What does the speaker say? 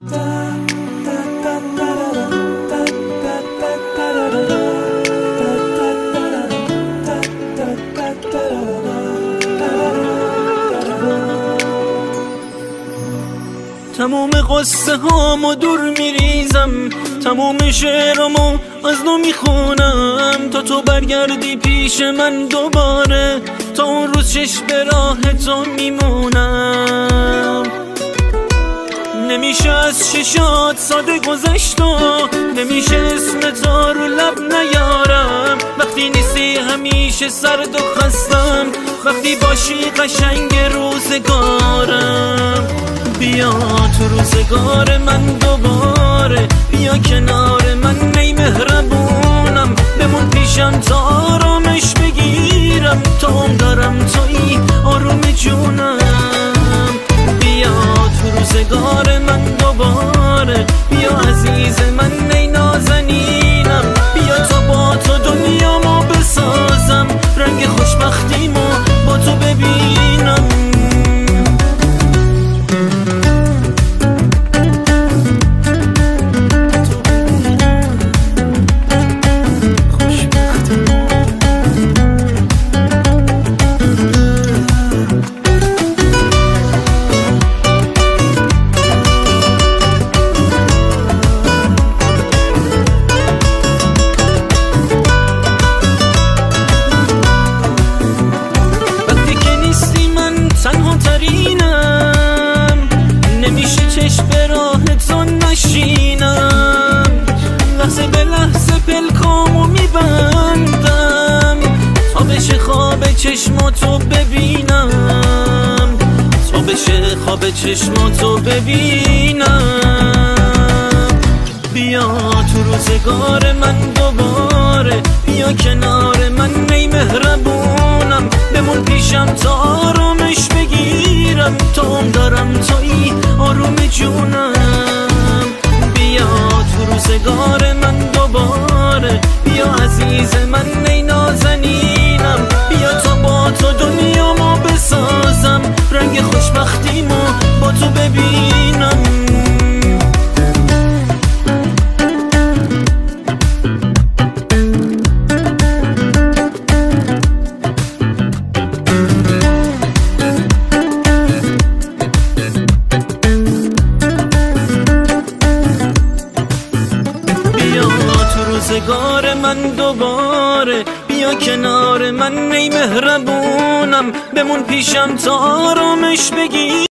تموم قصه هامو دور میریزم تموم شعرامو از نو می‌خونم. تا تو برگردی پیش من دوباره تا اون روز چش به راه تو میمونم نمیشه از ششات ساده گذشت و نمیشه اسم تو رو لب نیارم. وقتی نیستی همیشه سرد و خستم. وقتی باشی قشنگ روزگارم. بیا تو روزگار من دوباره. بیا کنار من نی مهربونم. بمون پیشم تا آرامش بگیرم. تا دارم توی آروم جونم. چشماتو ببینم. تا بشه خواب چشماتو ببینم. بیا تو روزگار من دوباره. بیا کنار من نی مهربونم تو روزگار من دوباره. بیا کنار من نی مهربونم. بمون پیشم تا آرامش بگی.